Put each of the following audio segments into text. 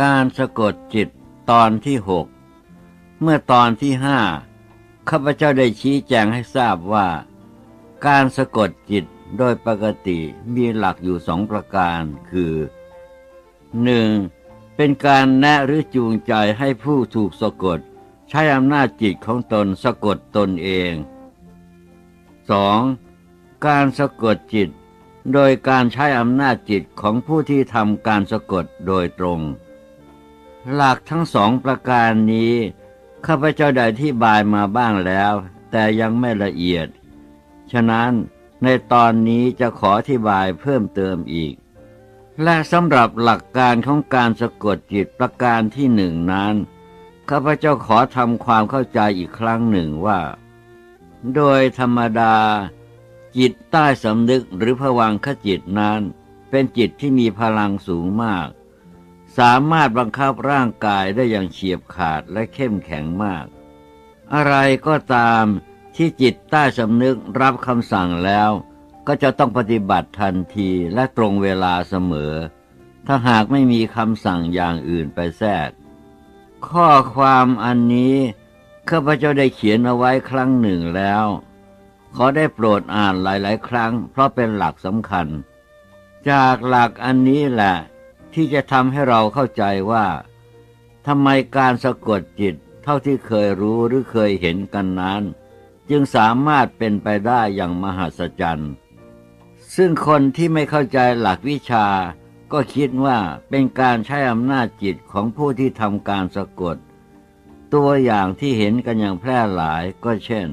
การสะกดจิตตอนที่หกเมื่อตอนที่ห้าข้าพเจ้าได้ชี้แจงให้ทราบว่า การสะกดจิตโดยปกติมีหลักอยู่สองประการคือหนึ่งเป็นการแนะหรือจูงใจให้ผู้ถูกสะกด ใช้อำนาจจิตของตนสะกดตนเอง 2. การสะกดจิต โดยการใช้อำนาจจิตของผู้ที่ทำการสะกดโดยตรง หลักทั้งสองประการนี้ ข้าพเจ้าได้ที่บายมาบ้างแล้ว แต่ยังไม่ละเอียด ฉะนั้นในตอนนี้จะขออธิบายเพิ่มเติมอีก และสำหรับหลักการของการสะกดจิตประการที่หนึ่งนั้น ข้าพเจ้าขอทำความเข้าใจอีกครั้งหนึ่งว่า โดยธรรมดา จิตใต้สำนึกหรือผวังขจิตนั้น เป็นจิตที่มีพลังสูงมาก สามารถบังคับร่างกายได้อย่างเฉียบขาดและเข้มแข็งมาก อะไรก็ตามที่จิตใต้สำนึกรับคำสั่งแล้ว ก็จะต้องปฏิบัติทันทีและตรงเวลาเสมอ ถ้าหากไม่มีคำสั่งอย่างอื่นไปแทรก ข้อความอันนี้ข้าพเจ้าได้เขียนเอาไว้ครั้งหนึ่งแล้ว ขอได้โปรดอ่านหลาย ๆ ครั้ง เพราะเป็นหลักสำคัญ จากหลักอันนี้แหละ ที่จะทำให้เราเข้าใจว่าทำไมการสะกดจิตเท่าที่เคยรู้หรือเคยเห็นกันนั้น จึงสามารถเป็นไปได้อย่างมหัศจรรย์ ซึ่งคนที่ไม่เข้าใจหลักวิชา ก็คิดว่าเป็นการใช้อำนาจจิตของผู้ที่ทำการสะกด ตัวอย่างที่เห็นกันอย่างแพร่หลายก็เช่น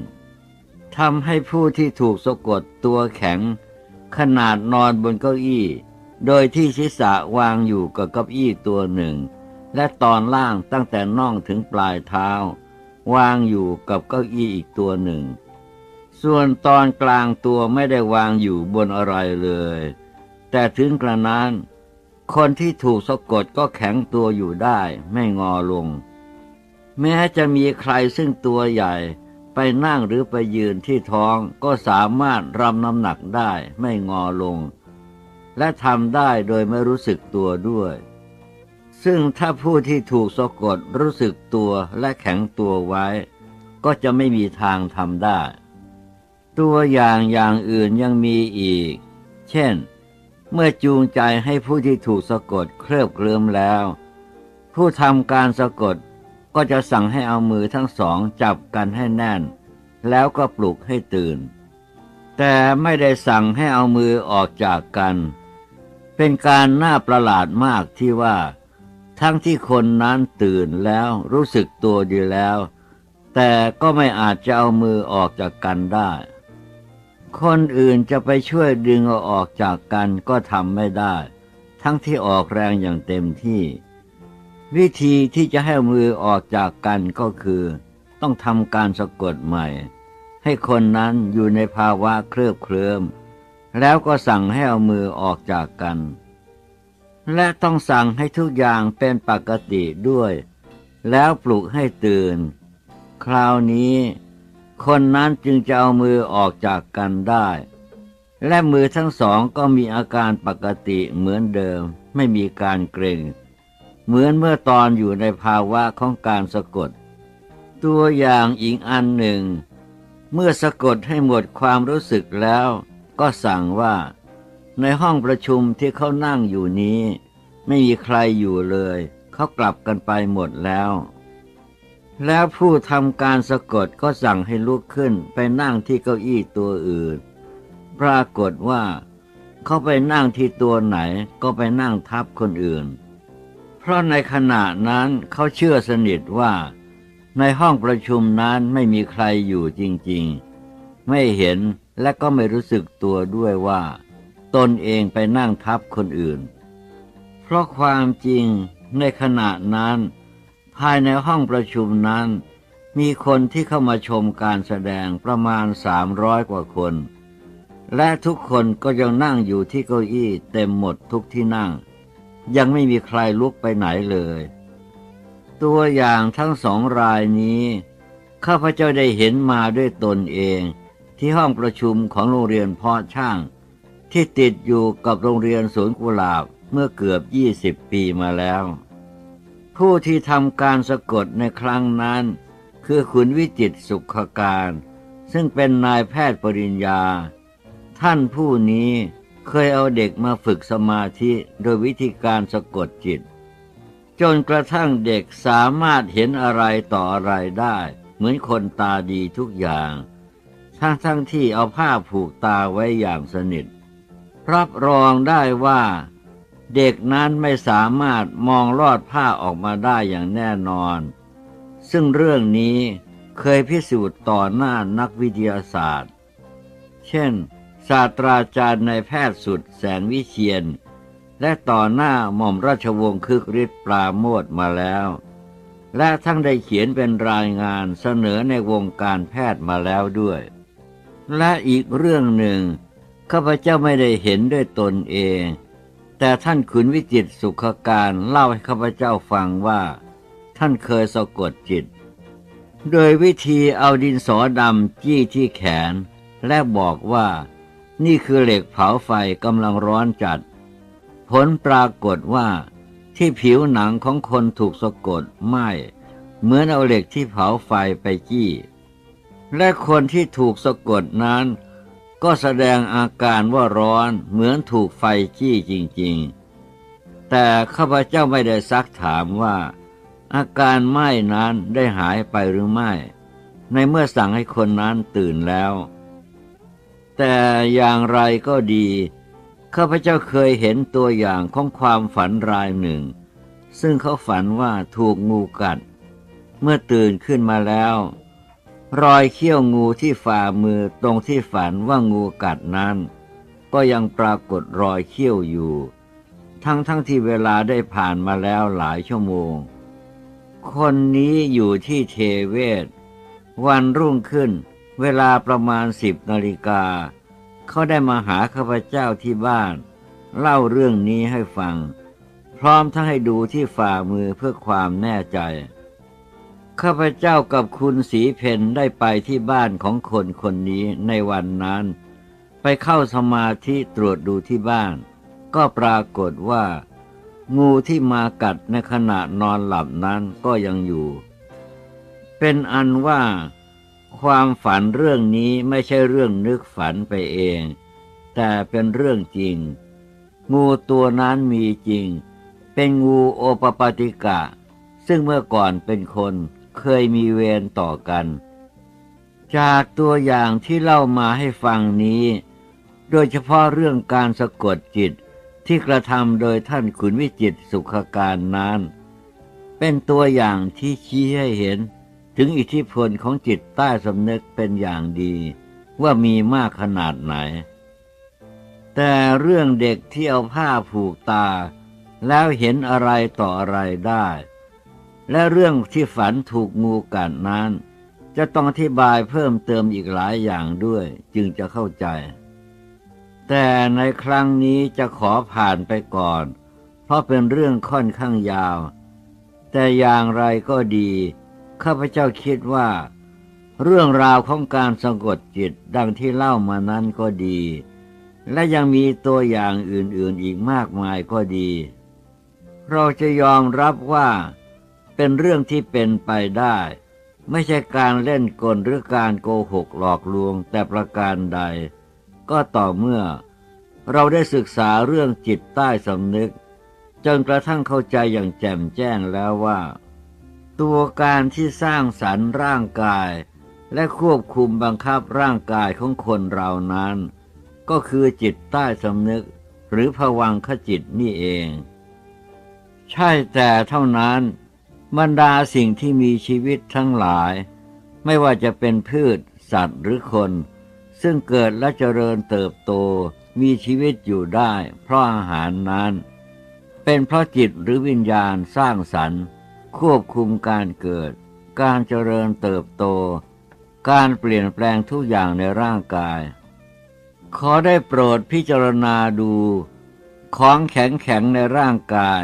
ทำให้ผู้ที่ถูกสะกดตัวแข็ง ขนาดนอนบนเก้าอี้ โดยที่ศีรษะวางอยู่กับเก้าอี้ตัวหนึ่ง และตอนล่างตั้งแต่น่องถึงปลายเท้า วางอยู่กับเก้าอี้อีกตัวหนึ่ง ส่วนตอนกลางตัวไม่ได้วางอยู่บนอะไรเลย แต่ถึงกระนั้น คนที่ถูกสะกดก็แข็งตัวอยู่ได้ไม่งอลง แม้จะมีใครซึ่งตัวใหญ่ไปนั่งหรือไปยืนที่ท้องก็สามารถรำน้ำหนักได้ไม่งอลง และทำได้โดยไม่รู้สึกตัวด้วย ซึ่งถ้าผู้ที่ถูกสะกดรู้สึกตัวและแข็งตัวไว้ ก็จะไม่มีทางทำได้ ตัวอย่างอย่างอื่นยังมีอีก เช่น เมื่อจูงใจให้ผู้ที่ถูกสะกดเคลิบเคลิ้มแล้ว ผู้ทำการสะกดก็จะสั่งให้เอามือทั้งสองจับกันให้แน่น แล้วก็ปลุกให้ตื่น แต่ไม่ได้สั่งให้เอามือออกจากกัน เป็นการน่าประหลาดมากที่ว่า ทั้งที่คนนั้นตื่นแล้วรู้สึกตัวดีแล้ว แต่ก็ไม่อาจจะเอามือออกจากกันได้ คนอื่นจะไปช่วยดึงเอาออกจากกันก็ทำไม่ได้ ทั้งที่ออกแรงอย่างเต็มที่ วิธีที่จะให้มือออกจากกันก็คือ ต้องทำการสะกดใหม่ ให้คนนั้นอยู่ในภาวะเคลือบเคลิม แล้วก็สั่งให้เอามือออกจากกัน และต้องสั่งให้ทุกอย่างเป็นปกติด้วย แล้วปลุกให้ตื่น คราวนี้ คนนั้นจึงจะเอามือออกจากกันได้ และมือทั้งสองก็มีอาการปกติเหมือนเดิม ไม่มีการเกร็งเหมือนเมื่อตอนอยู่ในภาวะของการสะกด ตัวอย่างอีกอันหนึ่ง เมื่อสะกดให้หมดความรู้สึกแล้ว ก็สั่งว่า ในห้องประชุมที่เขานั่งอยู่นี้ ไม่มีใครอยู่เลย เขากลับกันไปหมดแล้ว แล้วผู้ทำการสะกดก็สั่งให้ลุกขึ้นไปนั่งที่เก้าอี้ตัวอื่น ปรากฏว่า เขาไปนั่งที่ตัวไหนก็ไปนั่งทับคนอื่น เพราะในขณะนั้นเขาเชื่อสนิทว่า ในห้องประชุมนั้นไม่มีใครอยู่จริงๆ ไม่เห็น และก็ไม่รู้สึกตัวด้วยว่า ตนเองไปนั่งทับคนอื่น เพราะความจริงในขณะนั้น ภายในห้องประชุมนั้น มีคนที่เข้ามาชมการแสดงประมาณสามร้อยกว่าคน และทุกคนก็ยังนั่งอยู่ที่เก้าอี้เต็มหมดทุกที่นั่ง ยังไม่มีใครลุกไปไหนเลย ตัวอย่างทั้งสองรายนี้ข้าพเจ้าได้เห็นมาด้วยตนเอง ที่ห้องประชุมของโรงเรียนพ่อช่าง ที่ติดอยู่กับโรงเรียนสวนกุหลาบเมื่อเกือบยี่สิบปีมาแล้ว ผู้ที่ทำการสะกดในครั้งนั้น คือขุนวิจิตสุขการ ซึ่งเป็นนายแพทย์ปริญญา ท่านผู้นี้เคยเอาเด็กมาฝึกสมาธิโดยวิธีการสะกดจิต จนกระทั่งเด็กสามารถเห็นอะไรต่ออะไรได้ เหมือนคนตาดีทุกอย่าง ทั้งทั้งที่เอาผ้าผูกตาไว้อย่างสนิท รับรองได้ว่า เด็กนั้นไม่สามารถมองลอดผ้าออกมาได้อย่างแน่นอน ซึ่งเรื่องนี้เคยพิสูจน์ต่อหน้านักวิทยาศาสตร์ เช่น ศาสตราจารย์ในแพทย์สุดแสงวิเชียน และต่อหน้าหม่อมราชวงศ์คึกฤทธิ์ปราโมทมาแล้ว และทั้งได้เขียนเป็นรายงานเสนอในวงการแพทย์มาแล้วด้วย และอีกเรื่องหนึ่ง ข้าพเจ้าไม่ได้เห็นด้วยตนเอง แต่ท่านขุนวิจิตสุขการเล่าให้ข้าพเจ้าฟังว่า ท่านเคยสะกดจิต โดยวิธีเอาดินสอดำจี้ที่แขน และบอกว่านี่คือเหล็กเผาไฟกำลังร้อนจัด ผลปรากฏว่า ที่ผิวหนังของคนถูกสะกดไหมเหมือนเอาเหล็กที่เผาไฟไปจี้ และคนที่ถูกสะกดนั้น ก็แสดงอาการว่าร้อนเหมือนถูกไฟจี้จริงๆ แต่ข้าพเจ้าไม่ได้ซักถามว่า อาการไหม้นั้นได้หายไปหรือไม่ ในเมื่อสั่งให้คนนั้นตื่นแล้ว แต่อย่างไรก็ดีข้าพเจ้าเคยเห็นตัวอย่างของความฝันรายหนึ่ง ซึ่งเขาฝันว่าถูกงูกัด เมื่อตื่นขึ้นมาแล้ว รอยเขี้ยวงูที่ฝ่ามือตรงที่ฝันว่างูกัดนั้น ก็ยังปรากฏรอยเขี้ยวอยู่ ทั้งทั้งที่เวลาได้ผ่านมาแล้วหลายชั่วโมง คนนี้อยู่ที่เทเวศ วันรุ่งขึ้น เวลาประมาณสิบนาฬิกา เขาได้มาหาข้าพเจ้าที่บ้าน เล่าเรื่องนี้ให้ฟัง พร้อมทั้งให้ดูที่ฝ่ามือเพื่อความแน่ใจ ข้าพเจ้ากับคุณสีเพนได้ไปที่บ้านของคนคนนี้ในวันนั้น ไปเข้าสมาธิตรวจดูที่บ้าน ก็ปรากฏว่า งูที่มากัดในขณะนอนหลับนั้นก็ยังอยู่ เป็นอันว่า ความฝันเรื่องนี้ไม่ใช่เรื่องนึกฝันไปเอง แต่เป็นเรื่องจริง งูตัวนั้นมีจริง เป็นงูโอปปาติกะ ซึ่งเมื่อก่อนเป็นคน เคยมีเวรต่อกัน จากตัวอย่างที่เล่ามาให้ฟังนี้ โดยเฉพาะเรื่องการสะกดจิตที่กระทำโดยท่านขุนวิจิตสุขการนั้นเป็นตัวอย่างที่ชี้ให้เห็นถึงอิทธิพลของจิตใต้สำนึกเป็นอย่างดี ว่ามีมากขนาดไหน แต่เรื่องเด็กที่เอาผ้าผูกตา แล้วเห็นอะไรต่ออะไรได้ และเรื่องที่ฝันถูกงูกัดนั้น จะต้องอธิบายเพิ่มเติมอีกหลายอย่างด้วยจึงจะเข้าใจ แต่ในครั้งนี้จะขอผ่านไปก่อน เพราะเป็นเรื่องค่อนข้างยาว แต่อย่างไรก็ดีข้าพเจ้าคิดว่า เรื่องราวของการสะกดจิตดังที่เล่ามานั้นก็ดี และยังมีตัวอย่างอื่นๆอีกมากมายก็ดี เราจะยอมรับว่า เป็นเรื่องที่เป็นไปได้ ไม่ใช่การเล่นกลหรือการโกหกหลอกลวงแต่ประการใด ก็ต่อเมื่อ เราได้ศึกษาเรื่องจิตใต้สำนึก จนกระทั่งเข้าใจอย่างแจ่มแจ้งแล้วว่า ตัวการที่สร้างสรรค์ร่างกาย และควบคุมบังคับร่างกายของคนเรานั้น ก็คือจิตใต้สำนึก หรือผวังขจิตนี่เอง ใช่แต่เท่านั้น บรรดาสิ่งที่มีชีวิตทั้งหลาย ไม่ว่าจะเป็นพืช สัตว์หรือคน ซึ่งเกิดและเจริญเติบโตมีชีวิตอยู่ได้ เพราะอาหารนั้น เป็นเพราะจิตหรือวิญญาณสร้างสรรค์ ควบคุมการเกิด การเจริญเติบโต การเปลี่ยนแปลงทุกอย่างในร่างกาย ขอได้โปรดพิจารณาดู ของแข็งแข็งในร่างกาย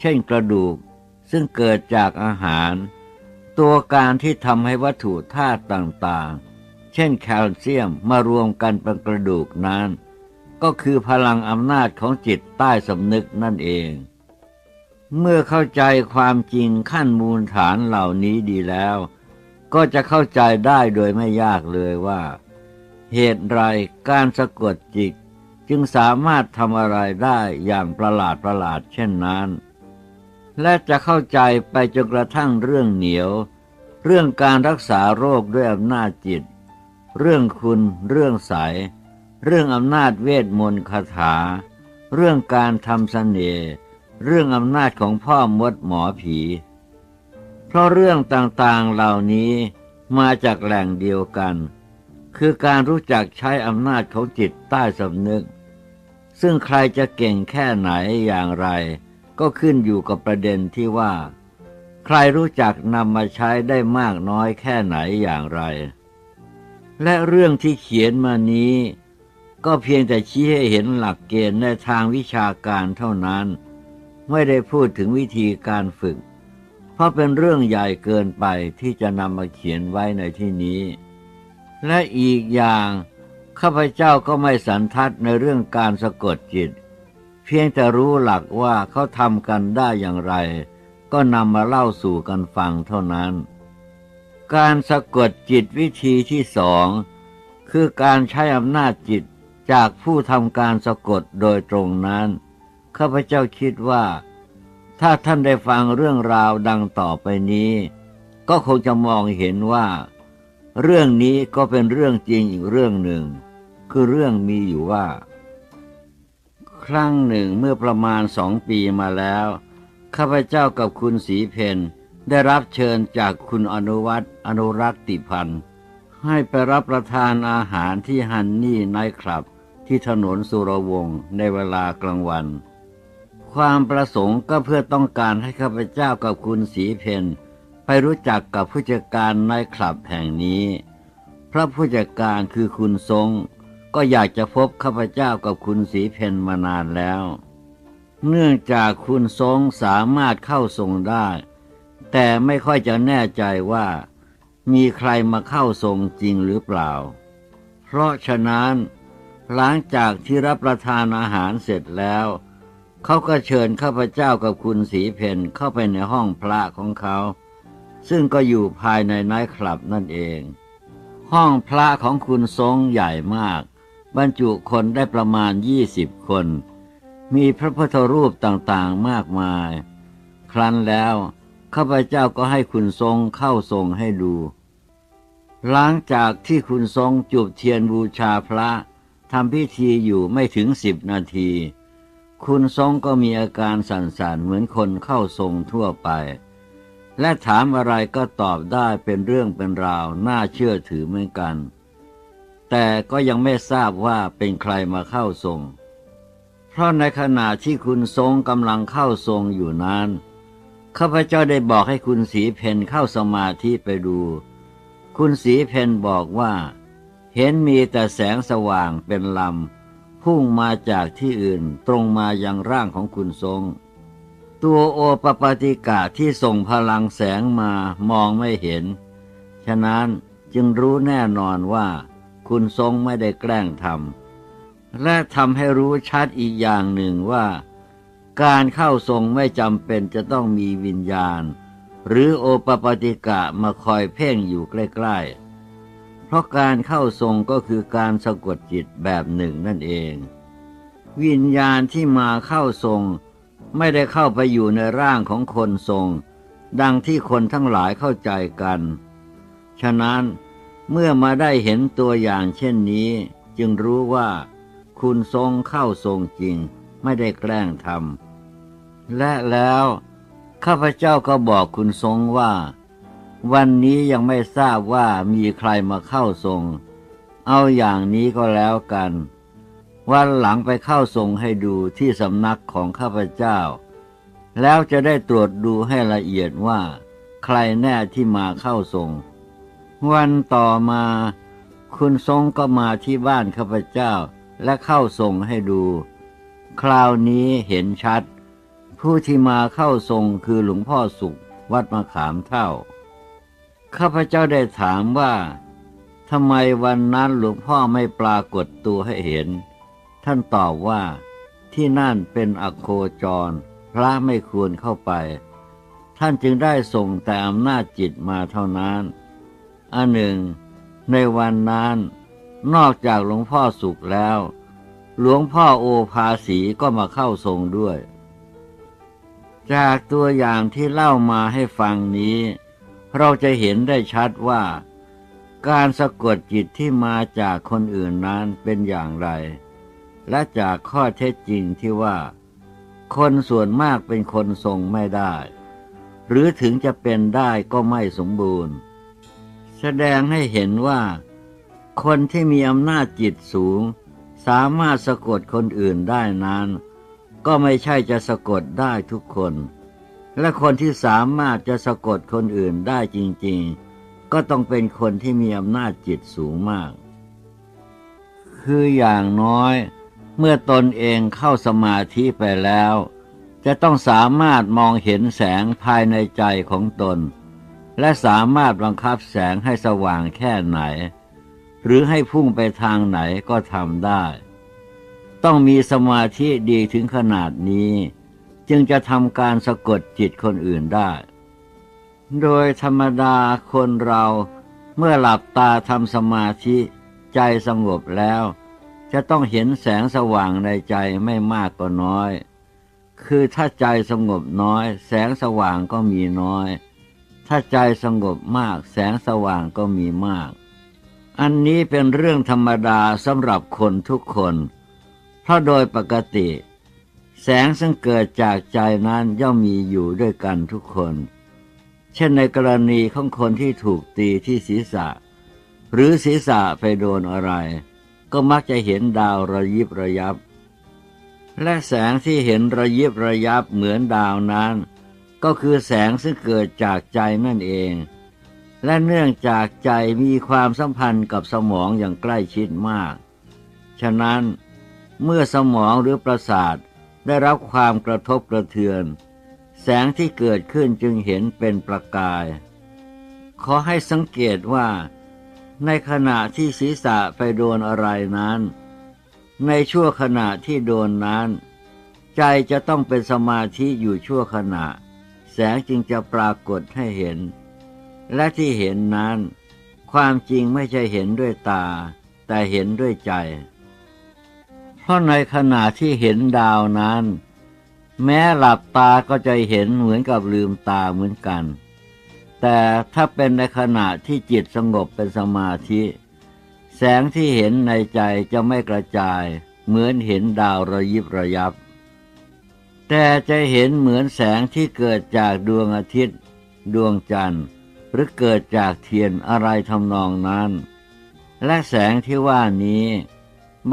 เช่นกระดูก ซึ่งเกิดจากอาหาร ตัวการที่ทำให้วัตถุธาตุต่างๆ เช่นแคลเซียมมารวมกันเป็นกระดูกนั้น ก็คือพลังอำนาจของจิตใต้สำนึกนั่นเอง เมื่อเข้าใจความจริงขั้นมูลฐานเหล่านี้ดีแล้ว ก็จะเข้าใจได้โดยไม่ยากเลยว่า เหตุไรการสะกดจิตจึงสามารถทำอะไรได้อย่างประหลาดประหลาดเช่นนั้น และจะเข้าใจไปจนกระทั่งเรื่องเหนียว เรื่องการรักษาโรคด้วยอำนาจจิต เรื่องคุณ เรื่องใส เรื่องอำนาจเวทมนต์คาถา เรื่องการทำเสน่ห์เรื่องอำนาจของพ่อมดหมอผี เพราะเรื่องต่างๆเหล่านี้มาจากแหล่งเดียวกัน คือการรู้จักใช้อำนาจของจิตใต้สำนึก ซึ่งใครจะเก่งแค่ไหนอย่างไร ก็ขึ้นอยู่กับประเด็นที่ว่า ใครรู้จักนำมาใช้ได้มากน้อยแค่ไหนอย่างไร และเรื่องที่เขียนมานี้ ก็เพียงแต่ชี้ให้เห็นหลักเกณฑ์ในทางวิชาการเท่านั้น ไม่ได้พูดถึงวิธีการฝึก เพราะเป็นเรื่องใหญ่เกินไปที่จะนำมาเขียนไว้ในที่นี้ และอีกอย่างข้าพเจ้าก็ไม่สันทัดในเรื่องการสะกดจิต เพียงแต่รู้หลักว่าเขาทำกันได้อย่างไร ก็นำมาเล่าสู่กันฟังเท่านั้น การสะกดจิตวิธีที่สองคือการใช้อำนาจจิตจากผู้ทำการสะกดโดยตรงนั้นข้าพเจ้าคิดว่า ถ้าท่านได้ฟังเรื่องราวดังต่อไปนี้ ก็คงจะมองเห็นว่า เรื่องนี้ก็เป็นเรื่องจริงอีกเรื่องหนึ่ง คือเรื่องมีอยู่ว่า ครั้งหนึ่งเมื่อประมาณสองปีมาแล้ว ข้าพเจ้ากับคุณสีเพนได้รับเชิญจากคุณอนุวัตอนุรักษ์ติพันธ์ให้ไปรับประทานอาหารที่ฮันนี่ไนท์คลับที่ถนนสุรวงศ์ในเวลากลางวัน ความประสงค์ก็เพื่อต้องการให้ข้าพเจ้ากับคุณสีเพนไปรู้จักกับผู้จัดการในคลับแห่งนี้ พระผู้จัดการคือคุณทรง ก็อยากจะพบข้าพเจ้ากับคุณสีเพนมานานแล้ว เนื่องจากคุณทรงสามารถเข้าทรงได้ แต่ไม่ค่อยจะแน่ใจว่า มีใครมาเข้าทรงจริงหรือเปล่า เพราะฉะนั้น หลังจากที่รับประทานอาหารเสร็จแล้ว เขาก็เชิญข้าพเจ้ากับคุณสีเพนเข้าไปในห้องพระของเขา ซึ่งก็อยู่ภายในไนท์คลับนั่นเองห้องพระของคุณทรงใหญ่มาก บรรจุคนได้ประมาณยี่สิบคน มีพระพุทธรูปต่างๆมากมาย ครั้นแล้วข้าพเจ้าก็ให้คุณทรงเข้าทรงให้ดู หลังจากที่คุณทรงจุบเทียนบูชาพระทำพิธีอยู่ไม่ถึงสิบนาที คุณทรงก็มีอาการสั่นๆเหมือนคนเข้าทรงทั่วไป และถามอะไรก็ตอบได้เป็นเรื่องเป็นราวน่าเชื่อถือเหมือนกัน แต่ก็ยังไม่ทราบว่าเป็นใครมาเข้าทรง เพราะในขณะที่คุณทรงกำลังเข้าทรงอยู่นั้นข้าพเจ้าได้บอกให้คุณสีเพนเข้าสมาธิไปดู คุณสีเพนบอกว่า เห็นมีแต่แสงสว่างเป็นลำพุ่งมาจากที่อื่นตรงมายังร่างของคุณทรง ตัวโอปปติกะที่ส่งพลังแสงมามองไม่เห็น ฉะนั้นจึงรู้แน่นอนว่า คุณทรงไม่ได้แกล้งทำและทำให้รู้ชัดอีกอย่างหนึ่งว่า การเข้าทรงไม่จำเป็นจะต้องมีวิญญาณ หรือโอปปติกะมาคอยเพ่งอยู่ใกล้ๆ เพราะการเข้าทรงก็คือการสะกดจิตแบบหนึ่งนั่นเอง วิญญาณที่มาเข้าทรง ไม่ได้เข้าไปอยู่ในร่างของคนทรง ดังที่คนทั้งหลายเข้าใจกัน ฉะนั้น เมื่อมาได้เห็นตัวอย่างเช่นนี้ จึงรู้ว่า คุณทรงเข้าทรงจริง ไม่ได้แกล้งทำและแล้วข้าพเจ้าก็บอกคุณทรงว่า วันนี้ยังไม่ทราบว่ามีใครมาเข้าทรง เอาอย่างนี้ก็แล้วกัน วันหลังไปเข้าทรงให้ดูที่สำนักของข้าพเจ้า แล้วจะได้ตรวจดูให้ละเอียดว่า ใครแน่ที่มาเข้าทรง วันต่อมา คุณทรงก็มาที่บ้านข้าพเจ้าและเข้าทรงให้ดู คราวนี้เห็นชัด ผู้ที่มาเข้าทรงคือหลวงพ่อสุข วัดมะขามเท่า ข้าพเจ้าได้ถามว่าทำไมวันนั้นหลวงพ่อไม่ปรากฏตัวให้เห็น ท่านตอบว่าที่นั่นเป็นอโคจร พระไม่ควรเข้าไป ท่านจึงได้ส่งแต่อำนาจจิตมาเท่านั้น อันหนึ่ง ในวันนั้นนอกจากหลวงพ่อสุขแล้ว หลวงพ่อโอภาสีก็มาเข้าทรงด้วย จากตัวอย่างที่เล่ามาให้ฟังนี้ เราจะเห็นได้ชัดว่า การสะกดจิตที่มาจากคนอื่นนั้นเป็นอย่างไร และจากข้อเท็จจริงที่ว่า คนส่วนมากเป็นคนทรงไม่ได้ หรือถึงจะเป็นได้ก็ไม่สมบูรณ์ แสดงให้เห็นว่า คนที่มีอำนาจจิตสูง สามารถสะกดคนอื่นได้นั้น ก็ไม่ใช่จะสะกดได้ทุกคน และคนที่สามารถจะสะกดคนอื่นได้จริง ๆ ก็ต้องเป็นคนที่มีอำนาจจิตสูงมาก คืออย่างน้อย เมื่อตนเองเข้าสมาธิไปแล้ว จะต้องสามารถมองเห็นแสงภายในใจของตน และสามารถบังคับแสงให้สว่างแค่ไหน หรือให้พุ่งไปทางไหนก็ทำได้ ต้องมีสมาธิดีถึงขนาดนี้ จึงจะทำการสะกดจิตคนอื่นได้ โดยธรรมดาคนเราเมื่อหลับตาทำสมาธิใจสงบแล้ว จะต้องเห็นแสงสว่างในใจไม่มากก็น้อย คือถ้าใจสงบน้อย แสงสว่างก็มีน้อย ถ้าใจสงบมากแสงสว่างก็มีมาก อันนี้เป็นเรื่องธรรมดาสำหรับคนทุกคน เพราะโดยปกติ แสงซึ่งเกิดจากใจนั้นย่อมมีอยู่ด้วยกันทุกคน เช่นในกรณีของคนที่ถูกตีที่ศีรษะ หรือศีรษะไปโดนอะไร ก็มักจะเห็นดาวระยิบระยับ และแสงที่เห็นระยิบระยับเหมือนดาวนั้น ก็คือแสงซึ่งเกิดจากใจนั่นเอง และเนื่องจากใจมีความสัมพันธ์กับสมองอย่างใกล้ชิดมาก ฉะนั้นเมื่อสมองหรือประสาทได้รับความกระทบกระเทือน แสงที่เกิดขึ้นจึงเห็นเป็นประกาย ขอให้สังเกตว่า ในขณะที่ศีรษะไปโดนอะไรนั้น ในชั่วขณะที่โดนนั้น ใจจะต้องเป็นสมาธิอยู่ชั่วขณะ แสงจึงจะปรากฏให้เห็น และที่เห็นนั้น ความจริงไม่ใช่เห็นด้วยตา แต่เห็นด้วยใจ เพราะในขณะที่เห็นดาวนั้น แม้หลับตาก็จะเห็นเหมือนกับลืมตาเหมือนกัน แต่ถ้าเป็นในขณะที่จิตสงบเป็นสมาธิ แสงที่เห็นในใจจะไม่กระจาย เหมือนเห็นดาวระยิบระยับ แต่จะเห็นเหมือนแสงที่เกิดจากดวงอาทิตย์ ดวงจันทร์ หรือเกิดจากเทียนอะไรทำนองนั้น และแสงที่ว่านี้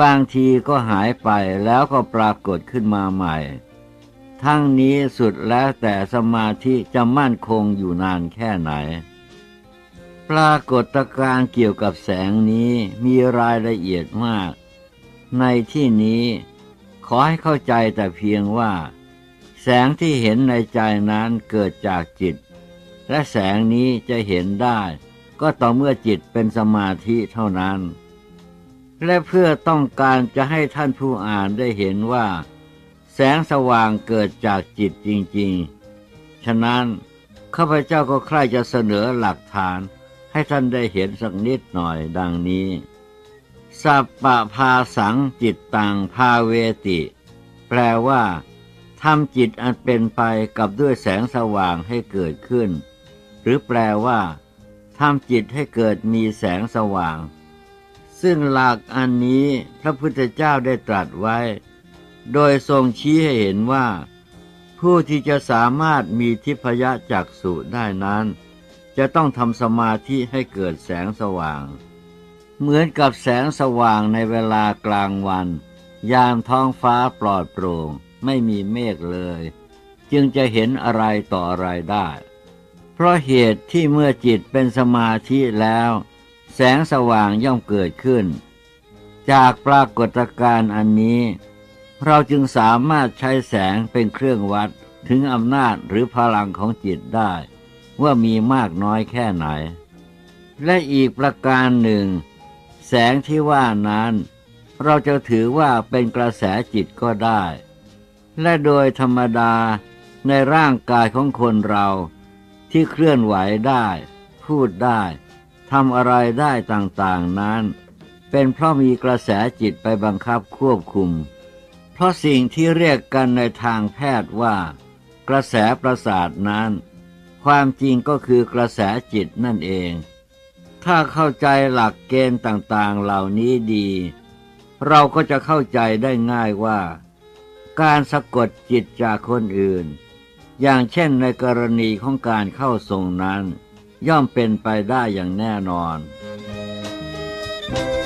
บางทีก็หายไปแล้วก็ปรากฏขึ้นมาใหม่ ทั้งนี้สุดแล้วแต่สมาธิจะมั่นคงอยู่นานแค่ไหน ปรากฏการณ์เกี่ยวกับแสงนี้มีรายละเอียดมาก ในที่นี้ขอให้เข้าใจแต่เพียงว่า แสงที่เห็นในใจนั้นเกิดจากจิต และแสงนี้จะเห็นได้ ก็ต่อเมื่อจิตเป็นสมาธิเท่านั้น และเพื่อต้องการจะให้ท่านผู้อ่านได้เห็นว่า แสงสว่างเกิดจากจิตจริงๆ ฉะนั้นข้าพเจ้าก็ใคร่จะเสนอหลักฐานให้ท่านได้เห็นสักนิดหน่อยดังนี้ สัพปะพาสังจิตตังพาเวติ แปลว่า ทำจิตอันเป็นไปกับด้วยแสงสว่างให้เกิดขึ้น หรือแปลว่าทำจิตให้เกิดมีแสงสว่าง ซึ่งหลักอันนี้พระพุทธเจ้าได้ตรัสไว้ โดยทรงชี้ให้เห็นว่า ผู้ที่จะสามารถมีทิพยจักษุได้นั้น จะต้องทำสมาธิให้เกิดแสงสว่าง เหมือนกับแสงสว่างในเวลากลางวัน ยามท้องฟ้าปลอดโปร่ง ไม่มีเมฆเลย จึงจะเห็นอะไรต่ออะไรได้ เพราะเหตุที่เมื่อจิตเป็นสมาธิแล้ว แสงสว่างย่อมเกิดขึ้น จากปรากฏการณ์อันนี้ เราจึงสามารถใช้แสงเป็นเครื่องวัดถึงอำนาจหรือพลังของจิตได้ ว่ามีมากน้อยแค่ไหน และอีกประการหนึ่ง แสงที่ว่านั้น เราจะถือว่าเป็นกระแสจิตก็ได้ และโดยธรรมดาในร่างกายของคนเราที่เคลื่อนไหวได้ พูดได้ทำอะไรได้ต่างๆนั้น เป็นเพราะมีกระแสจิตไปบังคับควบคุม เพราะสิ่งที่เรียกกันในทางแพทย์ว่า กระแสประสาทนั้น ความจริงก็คือกระแสจิตนั่นเอง ถ้าเข้าใจหลักเกณฑ์ต่างๆเหล่านี้ดี เราก็จะเข้าใจได้ง่ายว่า การสะกดจิตจากคนอื่น อย่างเช่นในกรณีของการเข้าทรงนั้น ย่อมเป็นไปได้อย่างแน่นอน Thank you.